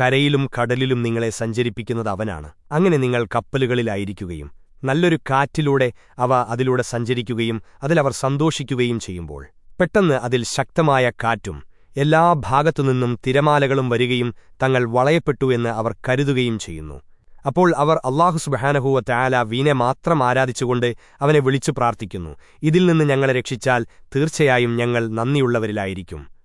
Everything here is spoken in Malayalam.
കരയിലും കടലിലും നിങ്ങളെ സഞ്ചരിപ്പിക്കുന്നത് അവനാണ്. അങ്ങനെ നിങ്ങൾ കപ്പലുകളിലായിരിക്കുകയും നല്ലൊരു കാറ്റിലൂടെ അവ അതിലൂടെ സഞ്ചരിക്കുകയും അതിലവർ സന്തോഷിക്കുകയും ചെയ്യുമ്പോൾ പെട്ടെന്ന് അതിൽ ശക്തമായ കാറ്റും എല്ലാ ഭാഗത്തുനിന്നും തിരമാലകളും വരികയും തങ്ങൾ വളയപ്പെട്ടു എന്ന് അവർ കരുതുകയും ചെയ്യുന്നു. അപ്പോൾ അവർ അള്ളാഹു സുബഹാനഹുവ തയാല വീനെ മാത്രം ആരാധിച്ചുകൊണ്ട് അവനെ വിളിച്ചു പ്രാർത്ഥിക്കുന്നു. ഇതിൽ നിന്ന് ഞങ്ങളെ രക്ഷിച്ചാൽ തീർച്ചയായും ഞങ്ങൾ നന്ദിയുള്ളവരിലായിരിക്കും.